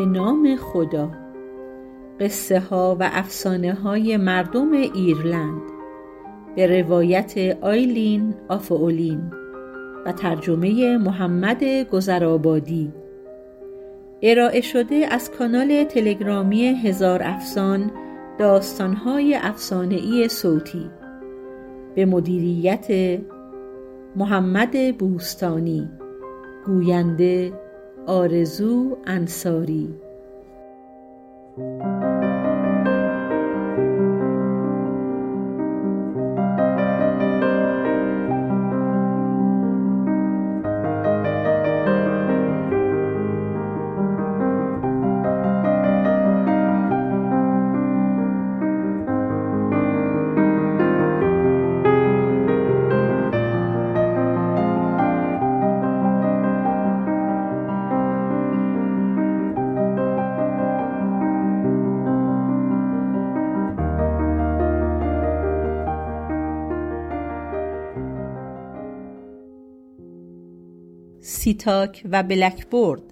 به نام خدا. قصه ها و افسانه های مردم ایرلند. به روایت آیلین آفاولین و ترجمه محمد گذرآبادی. ارائه شده از کانال تلگرامی هزار افسان داستانهای ای صوتی. به مدیریت محمد بوستانی. گوینده آرزو انصاری سیتاک و بلکبورد.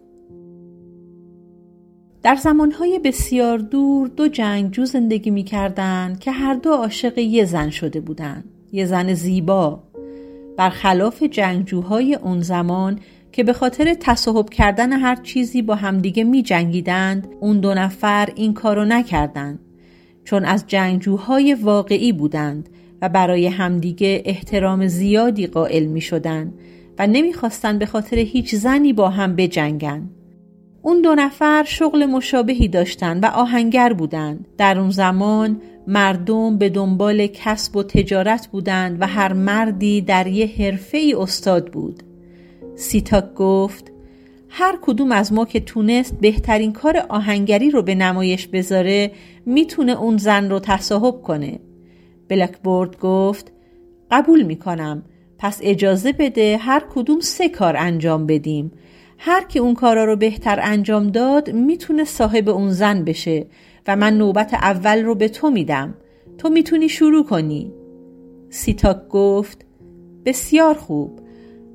در زمانهای بسیار دور دو جنگجو زندگی می که هر دو عاشق یه زن شده بودند. یه زن زیبا. برخلاف جنگجوهای اون زمان که به خاطر تصاحب کردن هر چیزی با همدیگه می جنگیدند اون دو نفر این کارو نکردند. چون از جنگجوهای واقعی بودند و برای همدیگه احترام زیادی قائل می شدند و نمی‌خواستن به خاطر هیچ زنی با هم بجنگن. اون دو نفر شغل مشابهی داشتن و آهنگر بودند. در اون زمان مردم به دنبال کسب و تجارت بودند و هر مردی در یه حرفه ای استاد بود. سیتاک گفت هر کدوم از ما که تونست بهترین کار آهنگری رو به نمایش بذاره می‌تونه اون زن رو تصاحب کنه. بلکبورد گفت قبول می‌کنم پس اجازه بده هر کدوم سه کار انجام بدیم. هر کی اون کارا رو بهتر انجام داد می‌تونه صاحب اون زن بشه و من نوبت اول رو به تو میدم. تو می‌تونی شروع کنی. سیتاک گفت بسیار خوب.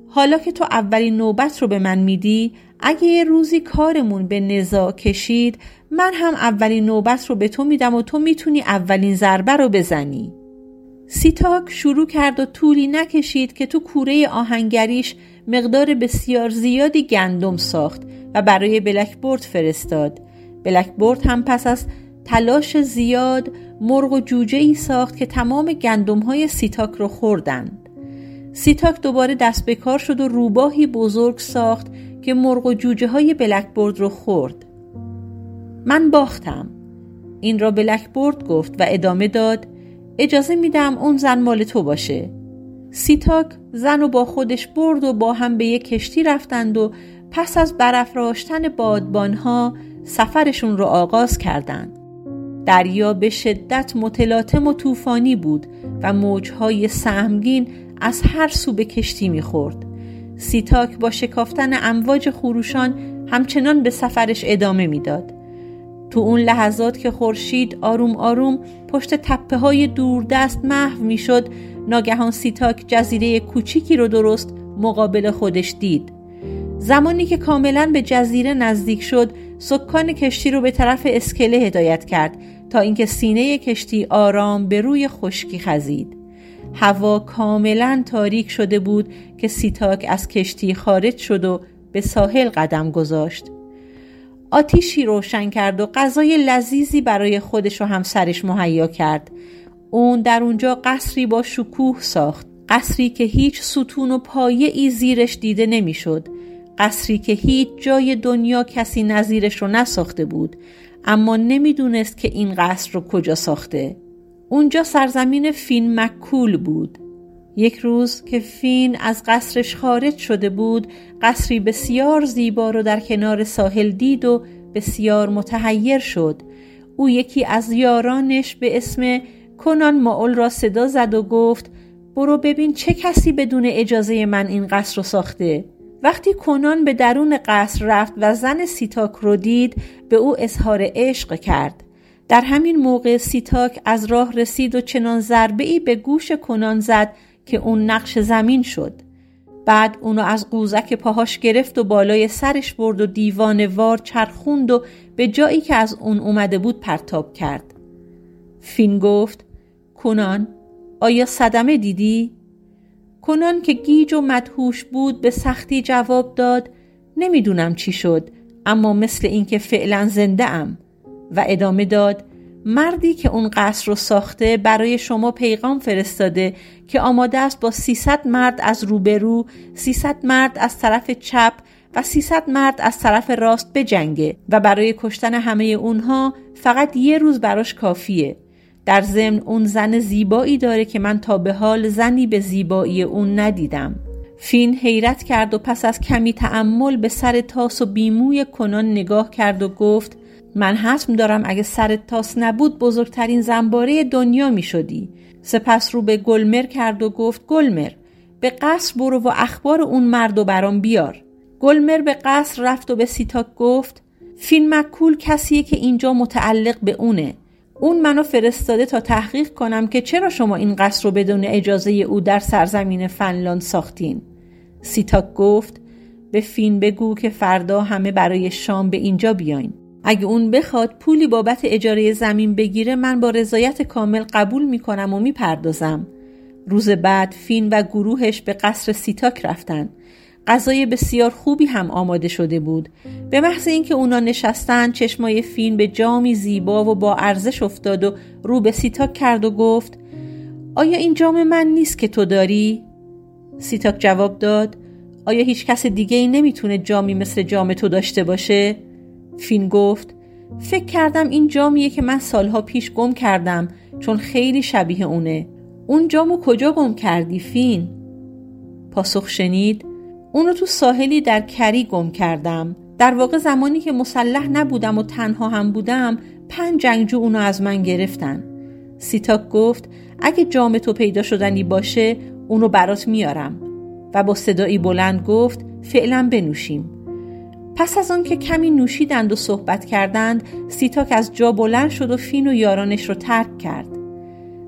حالا که تو اولین نوبت رو به من میدی اگه یه روزی کارمون به نزاع کشید من هم اولین نوبت رو به تو میدم و تو می‌تونی اولین ضربه رو بزنی. سیتاک شروع کرد و طولی نکشید که تو کوره آهنگریش مقدار بسیار زیادی گندم ساخت و برای بلکبورد فرستاد. بلکبورد هم پس از تلاش زیاد مرغ و جوجه ای ساخت که تمام گندم های سیتاک رو خوردند. سیتاک دوباره دست به کار شد و روباهی بزرگ ساخت که مرغ و جوجه های بلکبورد رو خورد. من باختم. این را بلکبورد گفت و ادامه داد اجازه میدم اون زن مال تو باشه سیتاک زن و با خودش برد و با هم به یک کشتی رفتند و پس از برافراشتن بادبانها سفرشون رو آغاز کردند. دریا به شدت متلاطم و طوفانی بود و موجهای سهمگین از هر سو به کشتی می‌خورد. سیتاک با شکافتن امواج خروشان همچنان به سفرش ادامه می‌داد. تو اون لحظات که خورشید آروم آروم پشت تپه های دوردست محو می‌شد ناگهان سیتاک جزیره کوچیکی رو درست مقابل خودش دید. زمانی که کاملا به جزیره نزدیک شد سکان کشتی رو به طرف اسکله هدایت کرد تا اینکه سینه کشتی آرام به روی خشکی خزید. هوا کاملا تاریک شده بود که سیتاک از کشتی خارج شد و به ساحل قدم گذاشت. آتیشی روشن کرد و غذای لذیذی برای خودش و همسرش مهیا کرد. اون در اونجا قصری با شکوه ساخت. قصری که هیچ ستون و پایه ای زیرش دیده نمی‌شد. قصری که هیچ جای دنیا کسی نظیرش رو نساخته بود. اما نمی‌دونست که این قصر رو کجا ساخته. اونجا سرزمین فین مکول بود. یک روز که فین از قصرش خارج شده بود قصری بسیار زیبا رو در کنار ساحل دید و بسیار متحیر شد. او یکی از یارانش به اسم کنان ماول را صدا زد و گفت برو ببین چه کسی بدون اجازه من این قصر رو ساخته. وقتی کنان به درون قصر رفت و زن سیتاک رو دید به او اظهار عشق کرد. در همین موقع سیتاک از راه رسید و چنان ضربه ای به گوش کنان زد که اون نقش زمین شد. بعد اونو از قوزک پاهاش گرفت و بالای سرش برد و دیوان وار چرخوند و به جایی که از اون اومده بود پرتاب کرد. فین گفت کنان آیا صدمه دیدی؟ کنان که گیج و مدهوش بود به سختی جواب داد نمی‌دونم چی شد اما مثل اینکه فعلا زنده ام. و ادامه داد مردی که اون قصر رو ساخته برای شما پیغام فرستاده که آماده است با 300 مرد از روبرو، 300 مرد از طرف چپ و 300 مرد از طرف راست بجنگه و برای کشتن همه اونها فقط یه روز براش کافیه. در ضمن اون زن زیبایی داره که من تا به حال زنی به زیبایی اون ندیدم. فین حیرت کرد و پس از کمی تأمل به سر تاس و بی‌موی کنان نگاه کرد و گفت من حتم دارم اگه سرت تاس نبود بزرگترین زنباره دنیا می شدی. سپس رو به گلمر کرد و گفت گلمر به قصر برو و اخبار اون مرد و برام بیار. گلمر به قصر رفت و به سیتاک گفت فین مکول کسیه که اینجا متعلق به اونه. اون منو فرستاده تا تحقیق کنم که چرا شما این قصر رو بدون اجازه او در سرزمین فنلاند ساختین. سیتاک گفت به فین بگو که فردا همه برای شام به اینجا بیاین. اگه اون بخواد پولی بابت اجاره زمین بگیره من با رضایت کامل قبول می‌کنم و می‌پردازم. روز بعد فین و گروهش به قصر سیتاک رفتن. غذای بسیار خوبی هم آماده شده بود. به محض اینکه اونا نشستن چشمای فین به جامی زیبا و با ارزش افتاد و رو به سیتاک کرد و گفت آیا این جام من نیست که تو داری؟ سیتاک جواب داد آیا هیچ کس دیگه ای نمی‌تونه جامی مثل جام تو داشته باشه؟ فین گفت فکر کردم این جامیه که من سالها پیش گم کردم چون خیلی شبیه اونه. اون جامو کجا گم کردی فین؟ پاسخ شنید اونو تو ساحلی در کری گم کردم. در واقع زمانی که مسلح نبودم و تنها هم بودم پنج جنگجو اونو از من گرفتن. سیتاک گفت اگه جام تو پیدا شدنی باشه اونو برات میارم. و با صدایی بلند گفت فعلا بنوشیم. پس از آن که کمی نوشیدند و صحبت کردند سیتاک از جا بلند شد و فین و یارانش رو ترک کرد.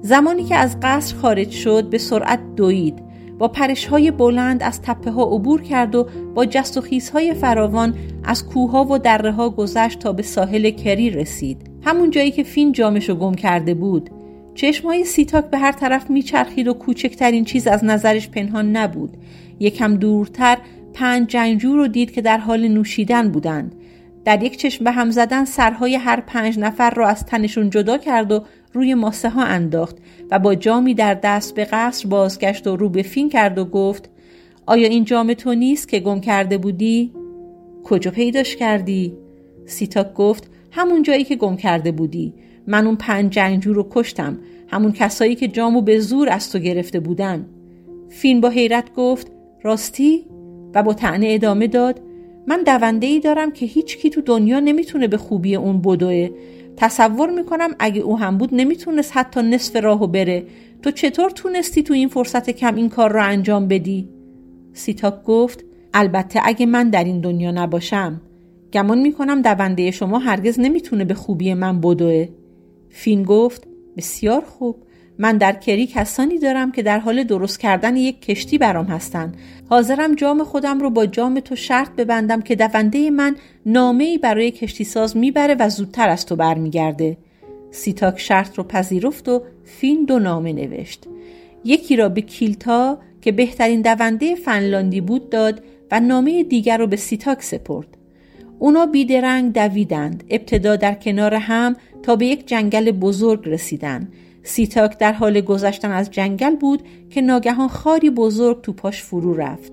زمانی که از قصر خارج شد به سرعت دوید. با پرشهای بلند از تپه ها عبور کرد و با جست و خیزهای فراوان از کوها و دره ها گذشت تا به ساحل کری رسید. همون جایی که فین جامشو گم کرده بود. چشمهای سیتاک به هر طرف میچرخید و کوچکترین چیز از نظرش پنهان نبود. یکم دورتر پنج جنگجو رو دید که در حال نوشیدن بودند در یک چشم به هم زدن سرهای هر پنج نفر را از تنشون جدا کرد و روی ماسه ها انداخت و با جامی در دست به قصر بازگشت و رو به فین کرد و گفت آیا این جام تو نیست که گم کرده بودی؟ کجا پیداش کردی؟ سیتاک گفت همون جایی که گم کرده بودی من اون پنج جنگجو رو کشتم همون کسایی که جامو به زور از تو گرفته بودن فین با حیرت گفت راستی؟ و با طعنه ادامه داد من دونده ای دارم که هیچ کی تو دنیا نمی‌تونه به خوبی اون بدوه. تصور می‌کنم اگه او هم بود نمی‌تونست حتی نصف راهو بره. تو چطور تونستی تو این فرصت کم این کار را انجام بدی؟ سیتاک گفت البته اگه من در این دنیا نباشم گمان می‌کنم دونده شما هرگز نمی‌تونه به خوبی من بدوه. فین گفت بسیار خوب. من در کری کسانی دارم که در حال درست کردن یک کشتی برام هستند. حاضرم جام خودم رو با جام تو شرط ببندم که دونده من نامه‌ای برای کشتی ساز می‌بره و زودتر از تو برمیگرده. سیتاک شرط رو پذیرفت و فین دو نامه نوشت. یکی را به کیلتا که بهترین دونده فنلاندی بود داد و نامه دیگر رو به سیتاک سپرد. اونا بیدرنگ دویدند. ابتدا در کنار هم تا به یک جنگل بزرگ رسیدند. سیتاک در حال گذشتن از جنگل بود که ناگهان خاری بزرگ تو پاش فرو رفت.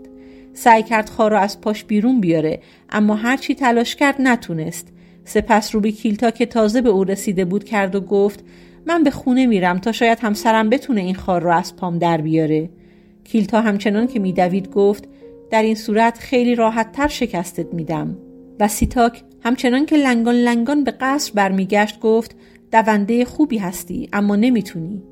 سعی کرد خار را از پاش بیرون بیاره اما هرچی تلاش کرد نتونست. سپس رو به کیلتا که تازه به او رسیده بود کرد و گفت من به خونه میرم تا شاید همسرم بتونه این خار را از پام در بیاره. کیلتا همچنان که میدوید گفت در این صورت خیلی راحت تر شکستت میدم. و سیتاک همچنان که لنگان لنگان به قصر برمیگشت گفت دونده خوبی هستی اما نمی‌تونی.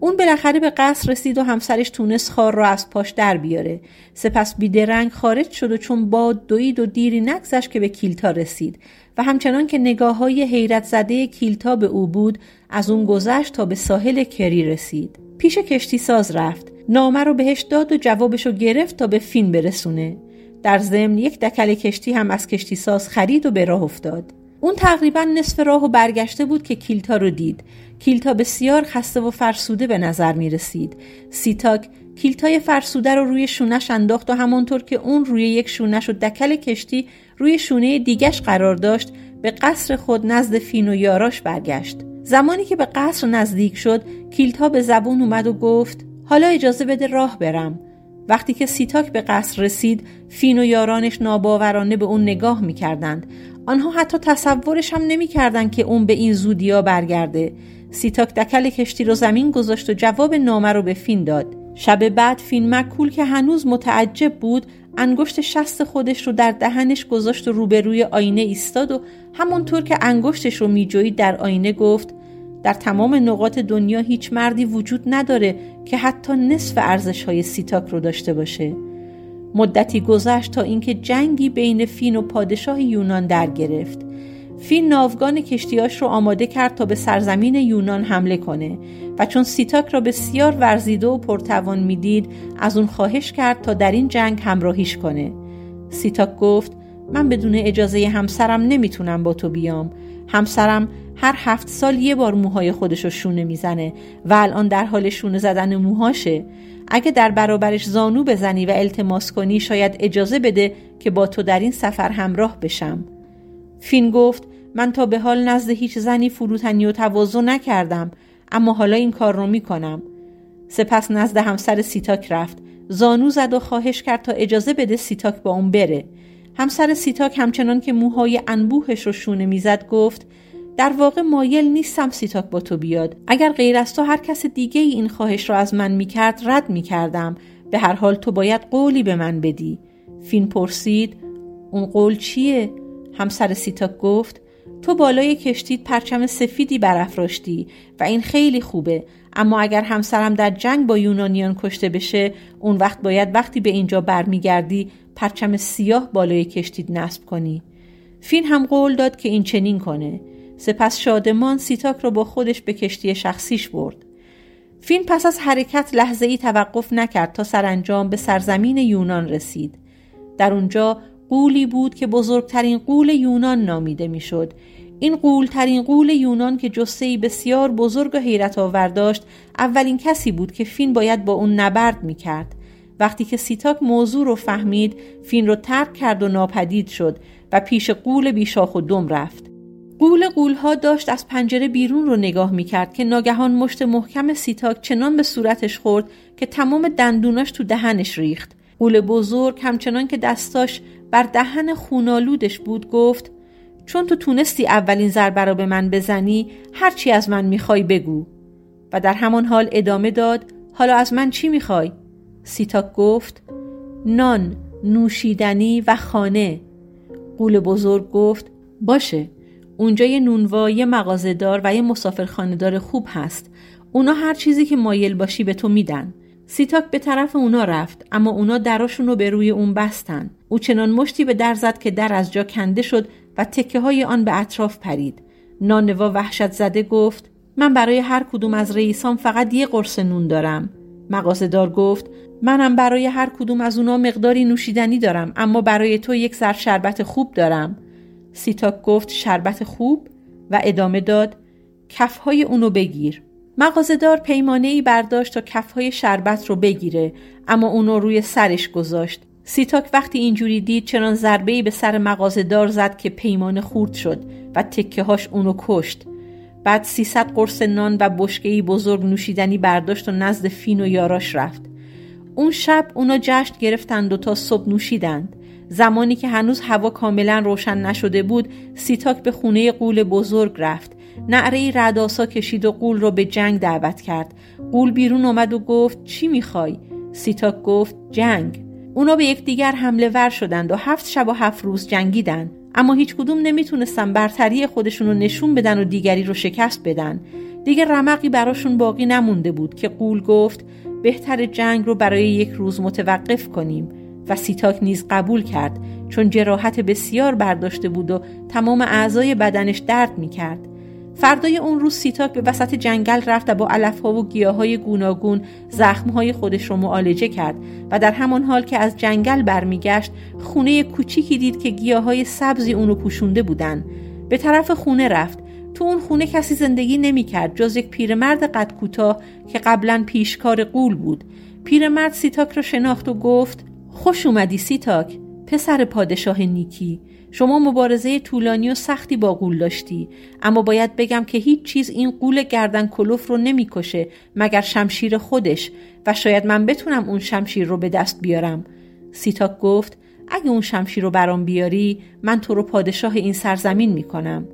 اون بالاخره به قصر رسید و همسرش تونست خار را از پاش در بیاره. سپس بیدرنگ خارج شد و چون باد دوید و دیری نگذشت که به کیلتا رسید و همچنان که نگاه های حیرت زده کیلتا به او بود از اون گذشت تا به ساحل کری رسید. پیش کشتی ساز رفت. نامه رو بهش داد و جوابش رو گرفت تا به فین برسونه. در ضمن یک دکل کشتی هم از کشتی ساز خرید و به راه افتاد. اون تقریبا نصف راه و برگشته بود که کیلتا رو دید. کیلتا بسیار خسته و فرسوده به نظر می رسید. سیتاک کیلتای فرسوده رو روی شونش انداخت و همانطور که اون روی یک شونش و دکل کشتی روی شونه دیگش قرار داشت به قصر خود نزد فین و یاراش برگشت. زمانی که به قصر نزدیک شد کیلتا به زبون اومد و گفت حالا اجازه بده راه برم. وقتی که سیتاک به قصر رسید فین و یارانش ناباورانه به اون نگاه می‌کردند. آنها حتی تصورش هم نمی‌کردند که اون به این زودیا برگرده. سیتاک دکل کشتی رو زمین گذاشت و جواب نامه رو به فین داد. شب بعد فین مکول که هنوز متعجب بود انگشت شست خودش رو در دهنش گذاشت و روبروی آینه ایستاد و همونطور که انگشتش رو میجویید در آینه گفت در تمام نقاط دنیا هیچ مردی وجود نداره که حتی نصف ارزش های سیتاک رو داشته باشه. مدتی گذشت تا اینکه جنگی بین فین و پادشاه یونان در گرفت فین ناوگان کشتیاش رو آماده کرد تا به سرزمین یونان حمله کنه و چون سیتاک را بسیار ورزیده و پرتوان می‌دید از اون خواهش کرد تا در این جنگ همراهیش کنه. سیتاک گفت من بدون اجازه همسرم نمی‌تونم با تو بیام. همسرم هر هفت سال یه بار موهای خودش رو شونه می‌زنه و الان در حال شونه زدن موهاشه. اگه در برابرش زانو بزنی و التماس کنی شاید اجازه بده که با تو در این سفر همراه بشم. فین گفت من تا به حال نزد هیچ زنی فروتنی و تواضع نکردم اما حالا این کار رو می‌کنم. سپس نزد همسر سیتاک رفت. زانو زد و خواهش کرد تا اجازه بده سیتاک با اون بره. همسر سیتاک همچنان که موهای انبوهش رو شونه می‌زد گفت در واقع مایل نیستم سیتاک با تو بیاد. اگر غیر از تو هر کس دیگه ای این خواهش را از من می‌کرد رد می‌کردم. به هر حال تو باید قولی به من بدی. فین پرسید اون قول چیه؟ همسر سیتاک گفت تو بالای کشتید پرچم سفیدی برافراشتی و این خیلی خوبه. اما اگر همسرم در جنگ با یونانیان کشته بشه اون وقت باید وقتی به اینجا برمیگردی پرچم سیاه بالای کشتیت نصب کنی. فین هم قول داد که این چنین کنه. سپس شادمان سیتاک را با خودش به کشتی شخصیش برد. فین پس از حرکت لحظه ای توقف نکرد تا سرانجام به سرزمین یونان رسید. در اونجا غولی بود که بزرگترین غول یونان نامیده می‌شد. این غولترین غول یونان که جثه‌ای بسیار بزرگ و حیرت آور داشت اولین کسی بود که فین باید با اون نبرد می‌کرد. وقتی که سیتاک موضوع رو فهمید فین رو ترک کرد و ناپدید شد و پیش غول بی‌شاخ و دم رفت. غول غولها داشت از پنجره بیرون رو نگاه می‌کرد که ناگهان مشت محکم سیتاک چنان به صورتش خورد که تمام دندوناش تو دهنش ریخت. قول بزرگ همچنان که دستاش بر دهن خونالودش بود گفت چون تو تونستی اولین ضربه را به من بزنی هرچی از من می‌خوای بگو. و در همان حال ادامه داد حالا از من چی می‌خوای؟ سیتاک گفت نان، نوشیدنی و خانه. قول بزرگ گفت باشه. اونجا یه نونوا یه مغازهدار و یه مسافرخانهدار خوب هست. اونا هر چیزی که مایل باشی به تو میدن. سیتاک به طرف اونا رفت اما اونا دراشون رو به روی اون بستن. او چنان مشتی به در زد که در از جا کنده شد و تکه های آن به اطراف پرید. نانوا وحشت زده گفت من برای هر کدوم از رئیسان فقط یه قرص نون دارم. مغازهدار گفت منم برای هر کدوم از اونا مقداری نوشیدنی دارم اما برای تو یک سر شربت خوب دارم. سیتاک گفت شربت خوب و ادامه داد کفهای اونو بگیر. مغازهدار پیمانه ای برداشت تا کفهای شربت رو بگیره اما اونو روی سرش گذاشت. سیتاک وقتی اینجوری دید چنان ضربه‌ای به سر مغازهدار زد که پیمانه خرد شد و تکه هاش اونو کشت. بعد 300 قرص نان و بشکه بزرگ نوشیدنی برداشت و نزد فین و یاراش رفت. اون شب اونا جشن گرفتند و تا صبح نوشیدند. زمانی که هنوز هوا کاملا روشن نشده بود سیتاک به خونه غول بزرگ رفت. نعره رعدآسا کشید و غول را به جنگ دعوت کرد. غول بیرون آمد و گفت چی می‌خوای؟ سیتاک گفت جنگ. اونا به یکدیگر حمله ور شدند و هفت شب و هفت روز جنگیدند اما هیچ کدوم نمی‌تونستن برتری خودشون رو نشون بدن و دیگری رو شکست بدن. دیگه رمقی براشون باقی نمونده بود که غول گفت بهتره جنگ رو برای یک روز متوقف کنیم. و سیتاک نیز قبول کرد چون جراحت بسیار برداشته بود و تمام اعضای بدنش درد می کرد. فردای اون روز سیتاک به وسط جنگل رفت و با علفها و گیاهای گوناگون زخمهای خودش رو معالجه کرد و در همان حال که از جنگل برمیگشت خونه کوچیکی دید که گیاهای سبزی اونو پوشونده بودن. به طرف خونه رفت. تو اون خونه کسی زندگی نمی‌کرد جز یک پیرمرد قد کوتاه که قبلا پیشکار غول بود. پیرمرد سیتاک رو شناخت و گفت خوش اومدی سیتاک پسر پادشاه نیکی. شما مبارزه طولانی و سختی با غول داشتی. اما باید بگم که هیچ چیز این غول گردن کلفت رو نمی‌کشه مگر شمشیر خودش و شاید من بتونم اون شمشیر رو به دست بیارم. سیتاک گفت اگه اون شمشیر رو برام بیاری من تو رو پادشاه این سرزمین می‌کنم.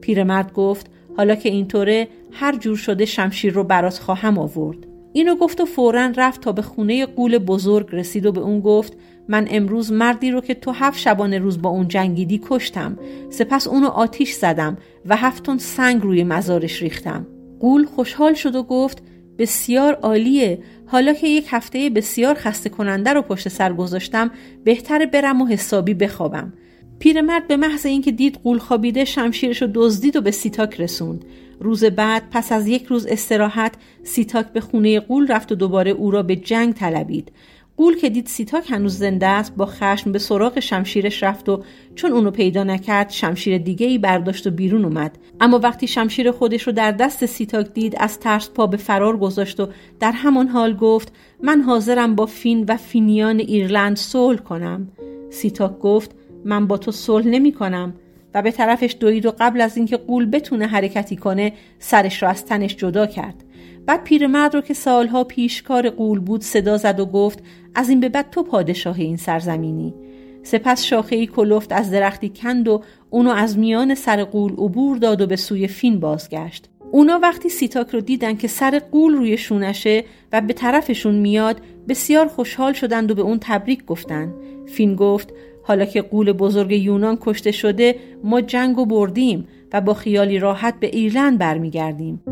پیرمرد گفت حالا که اینطوره هر جور شده شمشیر رو برات خواهم آورد. اینو گفت و فورا رفت تا به خونه قول بزرگ رسید و به اون گفت من امروز مردی رو که تو هفت شبانه روز با اون جنگیدی کشتم. سپس اونو آتیش زدم و هفتون سنگ روی مزارش ریختم. قول خوشحال شد و گفت بسیار عالیه. حالا که یک هفته بسیار خسته کننده رو پشت سر گذاشتم بهتر برم و حسابی بخوابم. پیرمرد به محض اینکه دید غول خوابیده شمشیرش رو دزدید و به سیتاک رسوند. روز بعد پس از یک روز استراحت سیتاک به خونه غول رفت و دوباره او را به جنگ طلبید. غول که دید سیتاک هنوز زنده است با خشم به سراغ شمشیرش رفت و چون اونو پیدا نکرد شمشیر دیگه ای برداشت و بیرون اومد. اما وقتی شمشیر خودش رو در دست سیتاک دید از ترس پا به فرار گذاشت و در همان حال گفت من حاضرم با فین و فینیان ایرلند صلح کنم. سیتاک گفت من با تو صلح نمی کنم و به طرفش دوید و قبل از اینکه غول بتونه حرکتی کنه سرش را از تنش جدا کرد. بعد پیرمرد رو که سالها پیشکار غول بود صدا زد و گفت از این به بعد تو پادشاه این سرزمینی. سپس شاخه کلفت از درختی کند و اونو از میان سر غول عبور داد و به سوی فین بازگشت. اونا وقتی سیتاک رو دیدن که سر غول روی شونشه و به طرفشون میاد بسیار خوشحال شدند و به اون تبریک گفتن. فین گفت حالا که قول بزرگ یونان کشته شده ما جنگ و بردیم و با خیالی راحت به ایرلند برمیگردیم.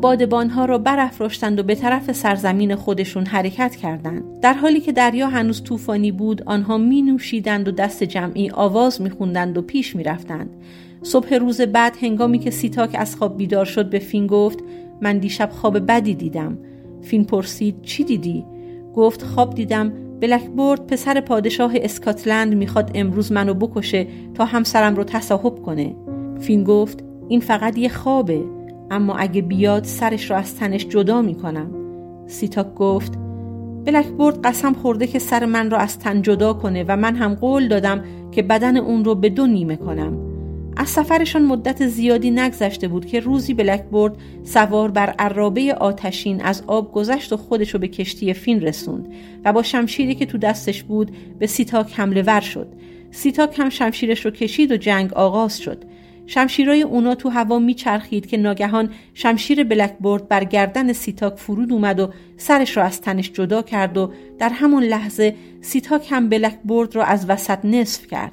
بادبانها را برافراشتند و به طرف سرزمین خودشون حرکت کردند. در حالی که دریا هنوز طوفانی بود، آنها می نوشیدند و دست جمعی آواز می خوندند و پیش می رفتند. صبح روز بعد هنگامی که سیتاک از خواب بیدار شد به فین گفت من دیشب خواب بدی دیدم. فین پرسید چی دیدی؟ گفت خواب دیدم بلکبورد پسر پادشاه اسکاتلند می‌خواد امروز منو بکشه تا همسرم رو تصاحب کنه. فین گفت این فقط یه خوابه. اما اگه بیاد سرش رو از تنش جدا می‌کنم. سیتاک گفت بلکبورد قسم خورده که سر من را از تن جدا کنه و من هم قول دادم که بدن اون رو به دو نیمه کنم. از سفرشان مدت زیادی نگذشته بود که روزی بلکبورد سوار بر ارابه آتشین از آب گذشت و خودش رو به کشتی فین رسوند و با شمشیری که تو دستش بود به سیتاک حمله ور شد. سیتاک هم شمشیرش رو کشید و جنگ آغاز شد. شمشیرای اونا تو هوا میچرخید که ناگهان شمشیر بلکبورد بر گردن سیتاک فرود اومد و سرش را از تنش جدا کرد و در همون لحظه سیتاک هم بلکبورد را از وسط نصف کرد.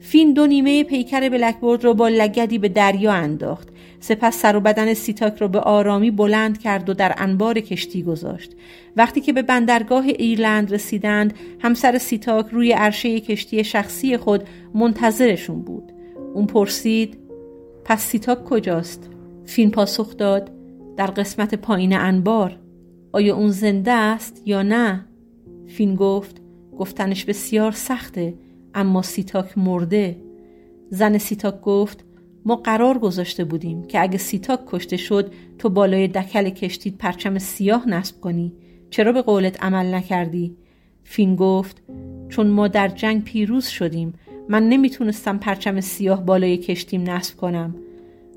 فین دو نیمه پیکر بلکبورد را با لگدی به دریا انداخت. سپس سر و بدن سیتاک را به آرامی بلند کرد و در انبار کشتی گذاشت. وقتی که به بندرگاه ایرلند رسیدند، همسر سیتاک روی عرشه کشتی شخصی خود منتظرشون بود. اون پرسید پس سیتاک کجاست؟ فین پاسخ داد در قسمت پایین انبار آیا اون زنده است یا نه؟ فین گفت گفتنش بسیار سخته اما سیتاک مرده زن سیتاک گفت ما قرار گذاشته بودیم که اگه سیتاک کشته شد تو بالای دکل کشتیت پرچم سیاه نصب کنی چرا به قولت عمل نکردی؟ فین گفت چون ما در جنگ پیروز شدیم من نمی‌تونستم پرچم سیاه بالای کشتیم نصب کنم.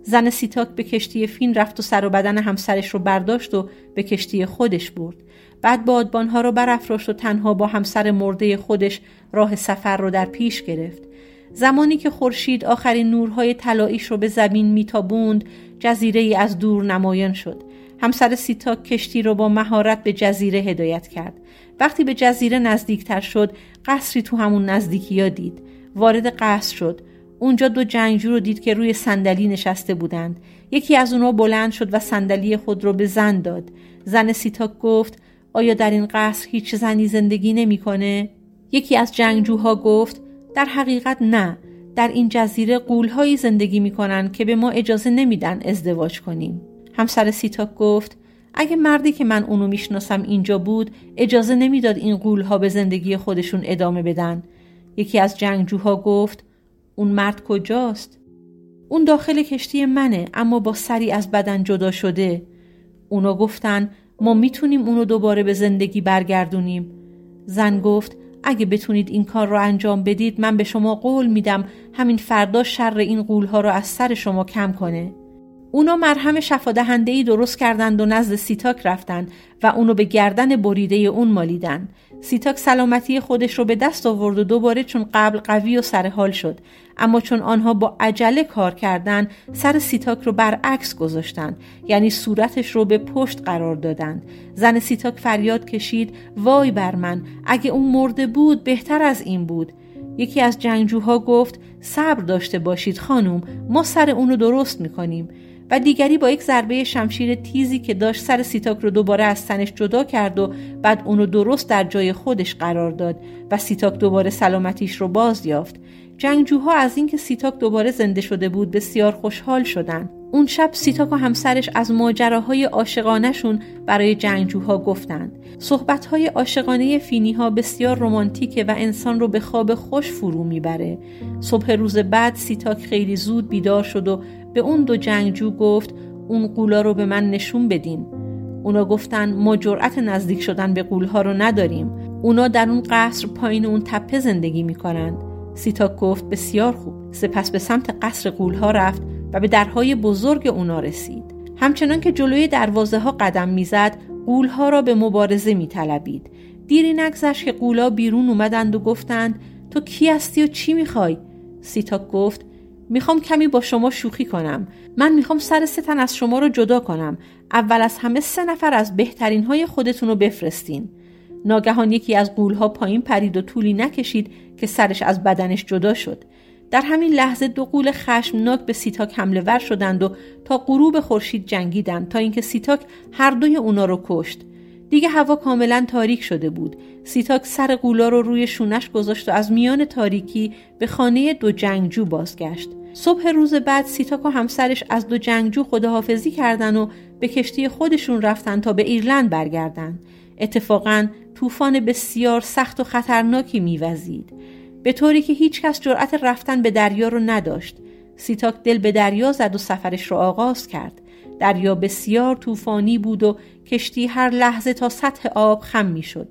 زن سیتاک به کشتی فین رفت و سر و بدن همسرش رو برداشت و به کشتی خودش برد. بعد بادبانها رو برافراشت و تنها با همسر مرده خودش راه سفر رو در پیش گرفت. زمانی که خورشید آخرین نورهای طلاییش رو به زمین میتابوند جزیره ای از دور نمایان شد. همسر سیتاک کشتی رو با مهارت به جزیره هدایت کرد. وقتی به جزیره نزدیکتر شد قصری تو همون نزدیکی دید. وارد قصر شد. اونجا دو جنگجو رو دید که روی صندلی نشسته بودند. یکی از اونها بلند شد و صندلی خود رو به زن داد. زن سیتاک گفت آیا در این قصر هیچ زنی زندگی نمی‌کنه؟ یکی از جنگجوها گفت در حقیقت نه. در این جزیره قولهایی زندگی می‌کنن که به ما اجازه نمیدن ازدواج کنیم. همسر سیتاک گفت اگه مردی که من اونو می‌شناسم اینجا بود اجازه نمی‌داد این قولها به زندگی خودشون ادامه بدن. یکی از جنگجوها گفت اون مرد کجاست؟ اون داخل کشتی منه اما با سری از بدن جدا شده. اونا گفتن ما می‌تونیم اونو دوباره به زندگی برگردونیم. زن گفت اگه بتونید این کار رو انجام بدید من به شما قول میدم همین فردا شر این غولها رو از سر شما کم کنه. اونا مرهم شفادهندهی درست کردند و نزد سیتاک رفتند و اونو به گردن بریده اون مالیدن. سیتاک سلامتی خودش رو به دست آورد و دوباره چون قبل قوی و سرحال شد. اما چون آنها با عجله کار کردند سر سیتاک رو برعکس گذاشتند. یعنی صورتش رو به پشت قرار دادند. زن سیتاک فریاد کشید وای بر من اگه اون مرده بود بهتر از این بود. یکی از جنگجوها گفت صبر داشته باشید خانم ما سر اونو درست می‌کنیم. و دیگری با یک ضربه شمشیر تیزی که داشت سر سیتاک رو دوباره از تنش جدا کرد و بعد اونو درست در جای خودش قرار داد و سیتاک دوباره سلامتیش رو باز یافت. جنگجوها از اینکه سیتاک دوباره زنده شده بود بسیار خوشحال شدند. اون شب سیتاک و همسرش از ماجراهای عاشقانهشون برای جنگجوها گفتند. صحبتهای عاشقانه فینی ها بسیار رمانتیکه و انسان رو به خواب خوش فرو می‌بره. صبح روز بعد سیتاک خیلی زود بیدار شد و به اون دو جنگجو گفت اون غولا رو به من نشون بدین. اونا گفتن ما جرأت نزدیک شدن به غولها رو نداریم. اونا در اون قصر پایین اون تپه زندگی می‌کنند. سیتاک گفت بسیار خوب. سپس به سمت قصر غولها رفت و به درهای بزرگ اونا رسید. همچنان که جلوی دروازه ها قدم می‌زد، غولها را به مبارزه میطلبید. دیری نگذشت که غولا بیرون اومدند و گفتند تو کی هستی و چی می‌خوای؟ سیتاک گفت می‌خوام کمی با شما شوخی کنم من می‌خوام سر سه تن از شما رو جدا کنم اول از همه سه نفر از بهترین های خودتون رو بفرستین ناگهان یکی از غولها پایین پرید و طولی نکشید که سرش از بدنش جدا شد در همین لحظه دو غول خشمناک به سیتاک حمله ور شدند و تا غروب خورشید جنگیدند تا اینکه سیتاک هر دوی اونا رو کشت. دیگه هوا کاملا تاریک شده بود. سیتاک سر غولا رو روی شونش گذاشت و از میان تاریکی به خانه دو جنگجو بازگشت. صبح روز بعد سیتاک و همسرش از دو جنگجو خداحافظی کردند و به کشتی خودشون رفتن تا به ایرلند برگردند. اتفاقا طوفان بسیار سخت و خطرناکی میوزید. به طوری که هیچکس جرأت رفتن به دریا رو نداشت. سیتاک دل به دریا زد و سفرش رو آغاز کرد. دریا بسیار طوفانی بود و کشتی هر لحظه تا سطح آب خم می‌شد.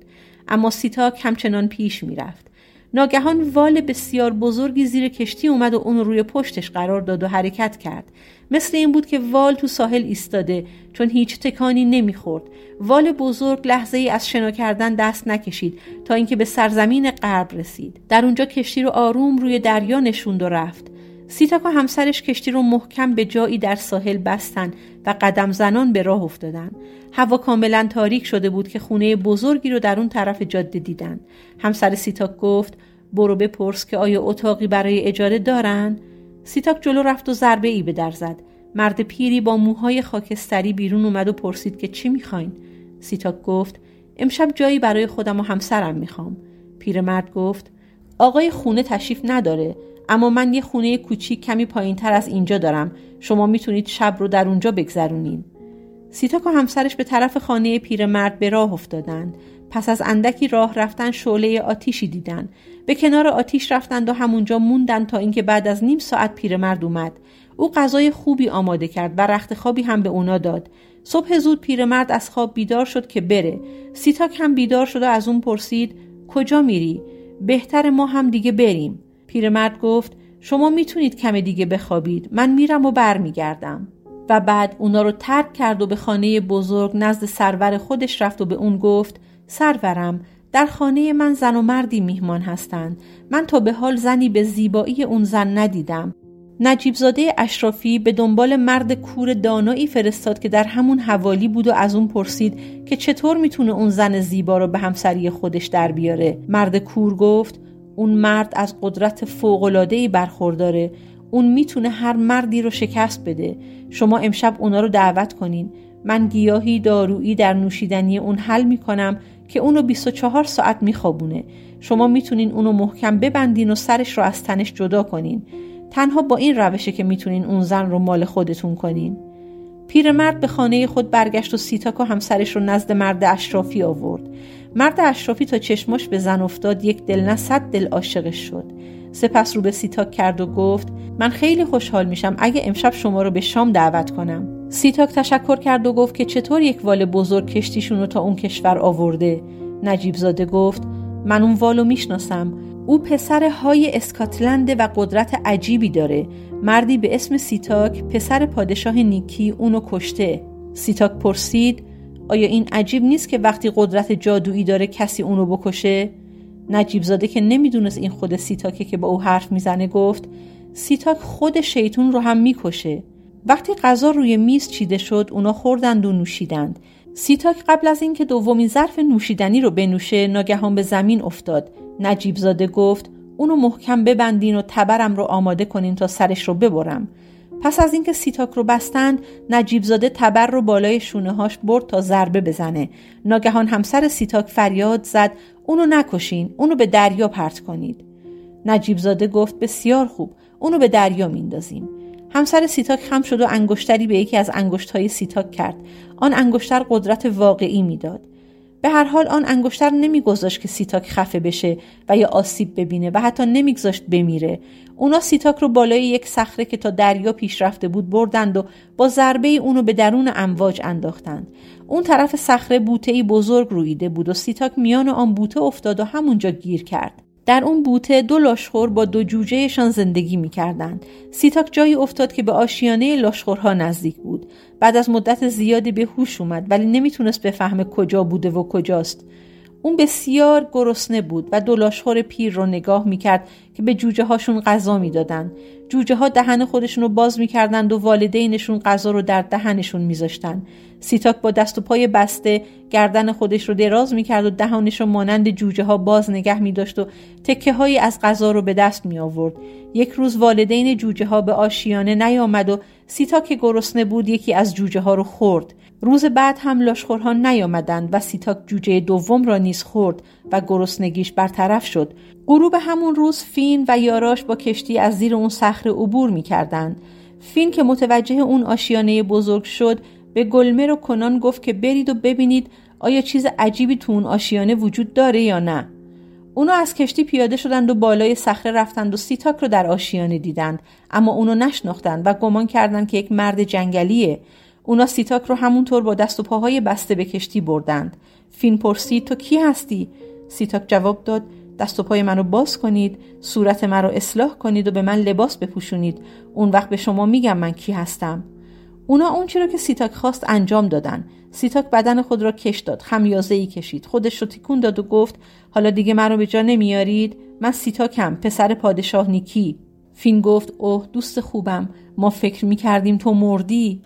اما سیتاک همچنان پیش می‌رفت. ناگهان وال بسیار بزرگی زیر کشتی اومد و اون روی پشتش قرار داد و حرکت کرد. مثل این بود که وال تو ساحل ایستاده چون هیچ تکانی نمی‌خورد وال بزرگ لحظه ای از شنا کردن دست نکشید تا اینکه به سرزمین غرب رسید در اونجا کشتی رو آروم روی دریا نشوند و رفت سیتاک همسرش کشتی رو محکم به جایی در ساحل بستن و قدم زنان به راه افتادن. هوا کاملا تاریک شده بود که خونه بزرگی رو در اون طرف جاده دیدن. همسر سیتاک گفت برو بپرس که آیا اتاقی برای اجاره دارن؟ سیتاک جلو رفت و ضربه ای به در زد. مرد پیری با موهای خاکستری بیرون اومد و پرسید که چی می‌خواین؟ سیتاک گفت امشب جایی برای خودم و همسرم می‌خوام. پیرمرد گفت آقای خونه تشریف نداره اما من یه خونه کوچیک کمی پایین تر از اینجا دارم شما می‌تونید شب رو در اونجا بگذرونین سیتاک و همسرش به طرف خانه پیرمرد به راه افتادند. پس از اندکی راه رفتن شعله آتیشی دیدن به کنار آتیش رفتند و همونجا موندن تا اینکه بعد از نیم ساعت پیرمرد اومد. او غذای خوبی آماده کرد و رخت خوابی هم به اونا داد. صبح زود پیرمرد از خواب بیدار شد که بره. سیتاک هم بیدار شد و از اون پرسید کجا میری؟ بهتره ما هم دیگه بریم. پیرمرد گفت شما می‌تونید کمی دیگه بخوابید. من میرم و برمیگردم. و بعد اونا رو ترک کرد و به خانه بزرگ نزد سرور خودش رفت و به اون گفت سرورم در خانه من زن و مردی میهمان هستند. من تا به حال زنی به زیبایی اون زن ندیدم. نجیبزاده اشرافی به دنبال مرد کور دانایی فرستاد که در همون حوالی بود و از اون پرسید که چطور می‌تونه اون زن زیبا رو به همسری خودش در بیاره. مرد کور گفت اون مرد از قدرت فوقلادهی برخورداره. اون می‌تونه هر مردی رو شکست بده. شما امشب اونا رو دعوت کنین. من گیاهی دارویی در نوشیدنی اون حل می‌کنم که اونو 24 ساعت میخوابونه. شما می‌تونین اونو محکم ببندین و سرش رو از تنش جدا کنین. تنها با این روشه که می‌تونین اون زن رو مال خودتون کنین. پیرمرد به خانه خود برگشت و سیتاک و همسرش رو نزد مرد اشرافی آورد. مرد اشرافی تا چشماش به زن افتاد یک دل نه صد دل عاشقش شد. سپس رو به سیتاک کرد و گفت من خیلی خوشحال میشم اگه امشب شما رو به شام دعوت کنم. سیتاک تشکر کرد و گفت که چطور یک وال بزرگ کشتیشون رو تا اون کشور آورده. نجیب زاده گفت من اون والو می‌شناسم. او پسر های اسکاتلند و قدرت عجیبی داره. مردی به اسم سیتاک پسر پادشاه نیکی اونو کشته. سیتاک پرسید آیا این عجیب نیست که وقتی قدرت جادویی داره کسی اونو بکشه؟ نجیب زاده که نمی‌دونست این خود سیتاکه که با او حرف می‌زنه گفت سیتاک خود شیطون رو هم می‌کشه. وقتی غذا روی میز چیده شد اونا خوردند و نوشیدند. سیتاک قبل از اینکه دومین ظرف نوشیدنی رو بنوشه ناگهان به زمین افتاد. نجیب زاده گفت اونو محکم ببندین و تبرم رو آماده کنین تا سرش رو ببرم. پس از اینکه سیتاک رو بستند نجیب زاده تبر رو بالای شونه هاش برد تا ضربه بزنه. ناگهان همسر سیتاک فریاد زد اونو نکشین اونو به دریا پرت کنید. نجیب زاده گفت بسیار خوب اونو به دریا میندازیم. همسر سیتاک خم شد و انگشتری به یکی از انگشتهای سیتاک کرد. آن انگشتر قدرت واقعی می‌داد. به هر حال آن انگشتر نمیگذاشت که سیتاک خفه بشه و یا آسیب ببینه و حتی نمیگذاشت بمیره. اونا سیتاک رو بالای یک صخره که تا دریا پیش رفته بود بردند و با ضربه اونو به درون امواج انداختند. اون طرف صخره بوته ای بزرگ روییده بود و سیتاک میان آن بوته افتاد و همونجا گیر کرد. در اون بوته دو لاشخور با دو جوجهشان زندگی می‌کردند. سیتاک جایی افتاد که به آشیانه لاشخورها نزدیک بود. بعد از مدت زیادی به هوش اومد ولی نمی‌تونست بفهمه کجا بوده و کجاست. اون بسیار گرسنه بود و دو لاشخور پیر رو نگاه می‌کرد که به جوجه هاشون غذا می‌دادند. جوجه ها دهن خودشون رو باز می‌کردند و والدینشون غذا رو در دهنشون میذاشتند. سیتاک با دست و پای بسته گردن خودش رو دراز می‌کرد و دهانش رو مانند جوجه ها باز نگه میداشت و تکه هایی از غذا رو به دست می آورد. یک روز والدین جوجه ها به آشیانه نیامد و سیتاک گرسنه بود یکی از جوجه ها رو خورد. روز بعد هم لاشخورها نیامدند و سیتاک جوجه دوم را نیز خورد و گرسنگیش برطرف شد. غروب همون روز فین و یاراش با کشتی از زیر اون صخره عبور می‌کردند. فین که متوجه اون آشیانه بزرگ شد به گلمر و کنان گفت که برید و ببینید آیا چیز عجیبی تو اون آشیانه وجود داره یا نه اونا از کشتی پیاده شدند و بالای صخره رفتند و سیتاک رو در آشیانه دیدند اما اونو نشناختند و گمان کردند که یک مرد جنگلیه اونا سیتاک رو همونطور با دست و پاهای بسته به کشتی بردند. فین پرسید تو کی هستی؟ سیتاک جواب داد دست و پای منو باز کنید صورت من رو اصلاح کنید و به من لباس بپوشونید. اون وقت به شما میگم من کی هستم. اونا اون چی رو که سیتاک خواست انجام دادن. سیتاک بدن خود را کش داد خمیازه ای کشید. خودش رو تکون داد و گفت حالا دیگه من رو به جا نمیارید من سیتاکم پسر پادشاه نیکی. فین گفت اوه دوست خوبم ما فکر می‌کردیم تو مردی.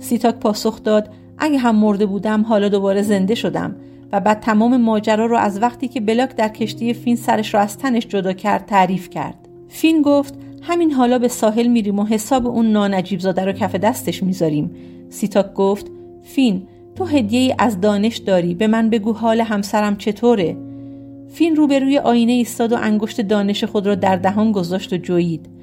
سیتاک پاسخ داد اگه هم مرده بودم حالا دوباره زنده شدم و بعد تمام ماجرا رو از وقتی که بلاک در کشتی فین سرش را از تنش جدا کرد تعریف کرد. فین گفت همین حالا به ساحل میریم و حساب اون نانجیب زاده رو کف دستش می‌ذاریم. سیتاک گفت فین تو هدیه از دانش داری به من بگو حال همسرم چطوره. فین روبروی آینه ایستاد و انگشت دانش خود را در دهان گذاشت و جوید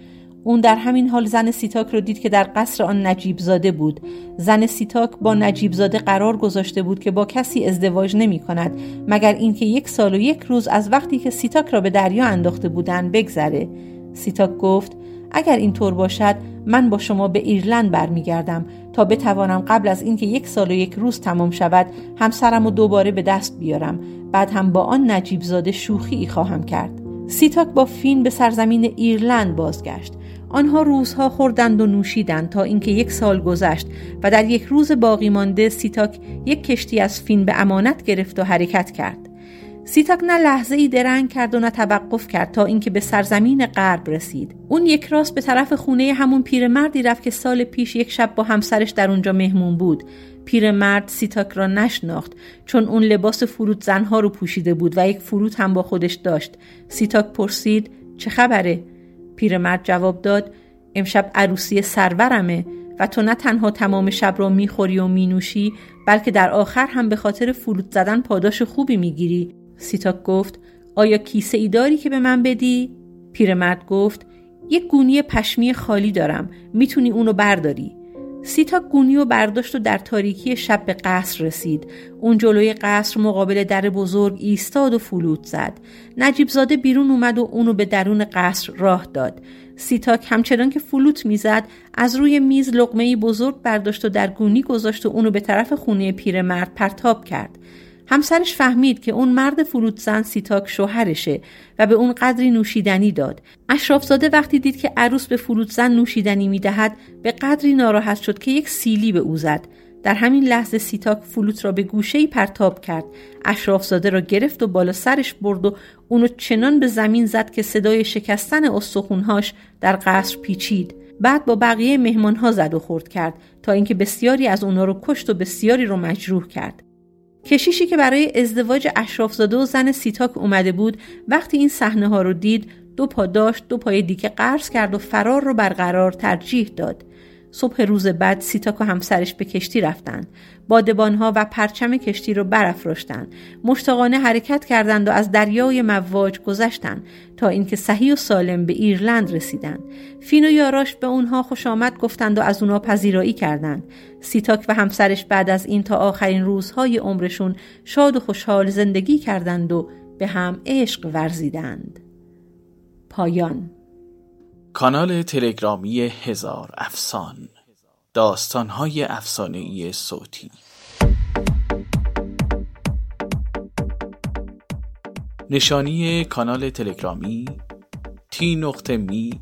اون در همین حال زن سیتاک رو دید که در قصر آن نجیب زاده بود. زن سیتاک با نجیب زاده قرار گذاشته بود که با کسی ازدواج نمی کند مگر اینکه یک سال و یک روز از وقتی که سیتاک را به دریا انداخته بودند بگذره. سیتاک گفت اگر اینطور باشد من با شما به ایرلند برمیگردم تا بتوانم قبل از اینکه یک سال و یک روز تمام شود همسرم و دوباره به دست بیارم. بعد هم با آن نجیب زاده شوخی خواهم کرد. سیتاک با فین به سرزمین ایرلند بازگشت. آنها روزها خوردند و نوشیدند تا اینکه یک سال گذشت و در یک روز باقی مانده سیتاک یک کشتی از فین به امانت گرفت و حرکت کرد. سیتاک نه لحظه ای درنگ کرد و نه توقف کرد تا اینکه به سرزمین غرب رسید. اون یک راست به طرف خونه همون پیرمردی رفت که سال پیش یک شب با همسرش در اونجا مهمون بود. پیرمرد سیتاک را نشناخت چون اون لباس فلوت زنها رو پوشیده بود و یک فلوت هم با خودش داشت. سیتاک پرسید چه خبره؟ پیرمرد جواب داد امشب عروسی سرورمه و تو نه تنها تمام شب را می‌خوری و مینوشی بلکه در آخر هم به خاطر فلوت زدن پاداش خوبی می‌گیری. سیتاک گفت آیا کیسه ای داری که به من بدی؟ پیرمرد گفت یک گونی پشمی خالی دارم. می‌تونی اونو برداری. سیتاک گونی و برداشت و در تاریکی شب به قصر رسید. اون جلوی قصر مقابل در بزرگ ایستاد و فلوت زد. نجیب زاده بیرون اومد و اونو به درون قصر راه داد. سیتاک همچنان که فلوت می‌زد از روی میز لقمه بزرگ برداشت و در گونی گذاشت و اونو به طرف خونه پیرمرد پرتاب کرد. همسرش فهمید که اون مرد فلوت‌زن سیتاک شوهرشه و به اون قدری نوشیدنی داد. اشرافزاده وقتی دید که عروس به فلوت‌زن نوشیدنی می‌دهد به قدری ناراحت شد که یک سیلی به او زد. در همین لحظه سیتاک فلوت را به گوشه پرتاب کرد. اشرافزاده را گرفت و بالا سرش برد و اونو چنان به زمین زد که صدای شکستن استخونهاش در قصر پیچید. بعد با بقیه مهمانها زد و خورد کرد تا اینکه بسیاری از اونها رو کشت و بسیاری رو مجروح کرد. کشیشی که برای ازدواج اشرافزاده و زن سیتاک اومده بود وقتی این صحنه ها رو دید دو پا داشت دو پای دیگه قرض کرد و فرار رو بر قرار ترجیح داد. صبح روز بعد سیتاک و همسرش به کشتی رفتند. بادبانها و پرچم کشتی رو برافراشتند. مشتاقانه حرکت کردند و از دریای مواج گذشتند تا اینکه صحیح و سالم به ایرلند رسیدند. فین و یاراش به اونها خوش آمد گفتند و از اونها پذیرایی کردند. سیتاک و همسرش بعد از این تا آخرین روزهای عمرشون شاد و خوشحال زندگی کردند و به هم عشق ورزیدند. پایان کانال تلگرامی هزار افسان داستانهای افسانهای صوتی. نشانی کانال تلگرامی تی نقطه می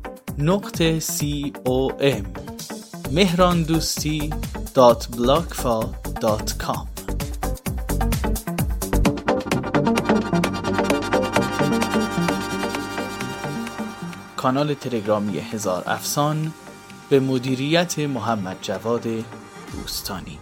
نقطه c o m. مهران دوستی دات دات کام. کانال تلگرامی هزار افسان به مدیریت محمد جواد دوستانی